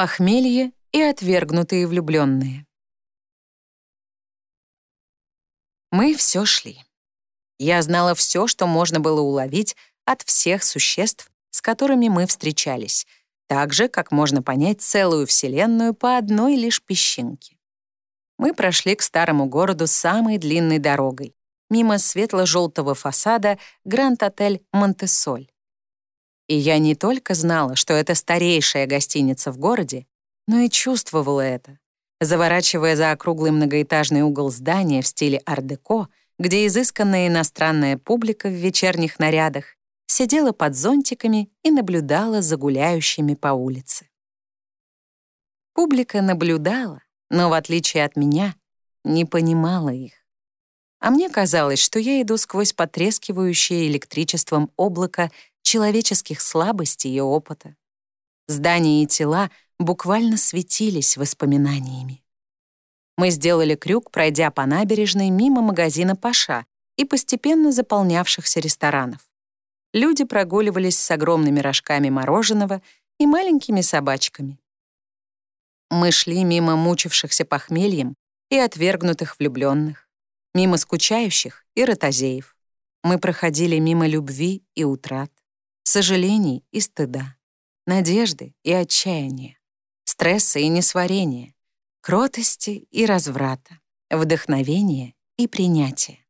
Похмелье и отвергнутые влюбленные. Мы все шли. Я знала все, что можно было уловить от всех существ, с которыми мы встречались, так же, как можно понять целую Вселенную по одной лишь песчинке. Мы прошли к старому городу самой длинной дорогой, мимо светло-желтого фасада Гранд-отель Монтесоль. И я не только знала, что это старейшая гостиница в городе, но и чувствовала это, заворачивая за округлый многоэтажный угол здания в стиле ар-деко, где изысканная иностранная публика в вечерних нарядах сидела под зонтиками и наблюдала за гуляющими по улице. Публика наблюдала, но, в отличие от меня, не понимала их. А мне казалось, что я иду сквозь потрескивающее электричеством облако человеческих слабостей и опыта. Здания и тела буквально светились воспоминаниями. Мы сделали крюк, пройдя по набережной мимо магазина «Паша» и постепенно заполнявшихся ресторанов. Люди прогуливались с огромными рожками мороженого и маленькими собачками. Мы шли мимо мучившихся похмельем и отвергнутых влюбленных, мимо скучающих и ротозеев. Мы проходили мимо любви и утрат, сожалений и стыда, надежды и отчаяния, стресса и несварения, кротости и разврата, вдохновения и принятия.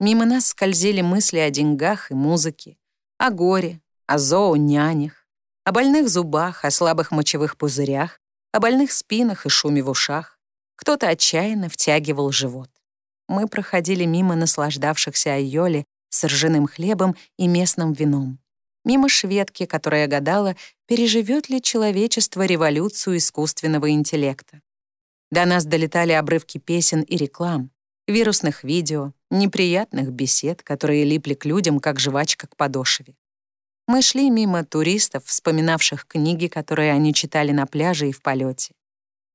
Мимо нас скользили мысли о деньгах и музыке, о горе, о зоо-нянях, о больных зубах, о слабых мочевых пузырях, о больных спинах и шуме в ушах. Кто-то отчаянно втягивал живот. Мы проходили мимо наслаждавшихся айоли с ржаным хлебом и местным вином. Мимо шведки, которая гадала, переживет ли человечество революцию искусственного интеллекта. До нас долетали обрывки песен и реклам, вирусных видео, неприятных бесед, которые липли к людям, как жвачка к подошве. Мы шли мимо туристов, вспоминавших книги, которые они читали на пляже и в полете.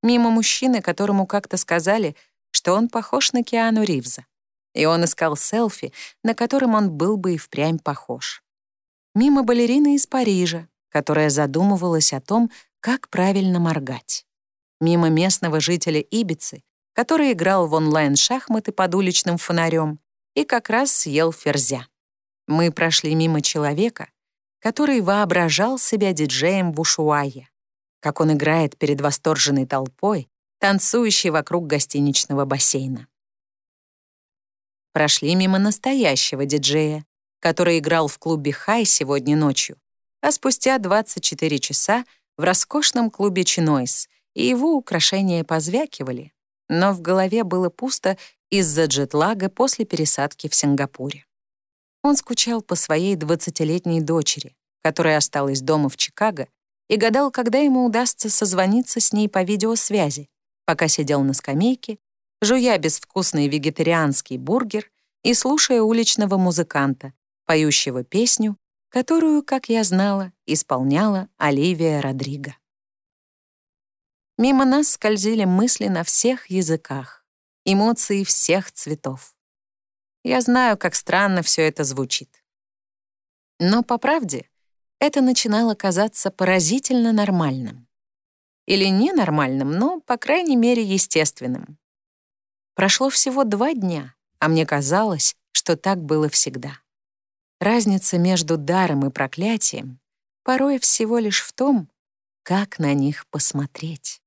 Мимо мужчины, которому как-то сказали, что он похож на Киану Ривза. И он искал селфи, на котором он был бы и впрямь похож. Мимо балерины из Парижа, которая задумывалась о том, как правильно моргать. Мимо местного жителя Ибицы, который играл в онлайн-шахматы под уличным фонарем и как раз съел ферзя. Мы прошли мимо человека, который воображал себя диджеем в Ушуае, как он играет перед восторженной толпой, танцующей вокруг гостиничного бассейна. Прошли мимо настоящего диджея, который играл в клубе «Хай» сегодня ночью, а спустя 24 часа в роскошном клубе «Чинойс», и его украшения позвякивали, но в голове было пусто из-за джетлага после пересадки в Сингапуре. Он скучал по своей 20-летней дочери, которая осталась дома в Чикаго, и гадал, когда ему удастся созвониться с ней по видеосвязи, пока сидел на скамейке, жуя безвкусный вегетарианский бургер и слушая уличного музыканта, поющего песню, которую, как я знала, исполняла Оливия Родриго. Мимо нас скользили мысли на всех языках, эмоции всех цветов. Я знаю, как странно все это звучит. Но, по правде, это начинало казаться поразительно нормальным. Или ненормальным, но, по крайней мере, естественным. Прошло всего два дня, а мне казалось, что так было всегда. Разница между даром и проклятием порой всего лишь в том, как на них посмотреть.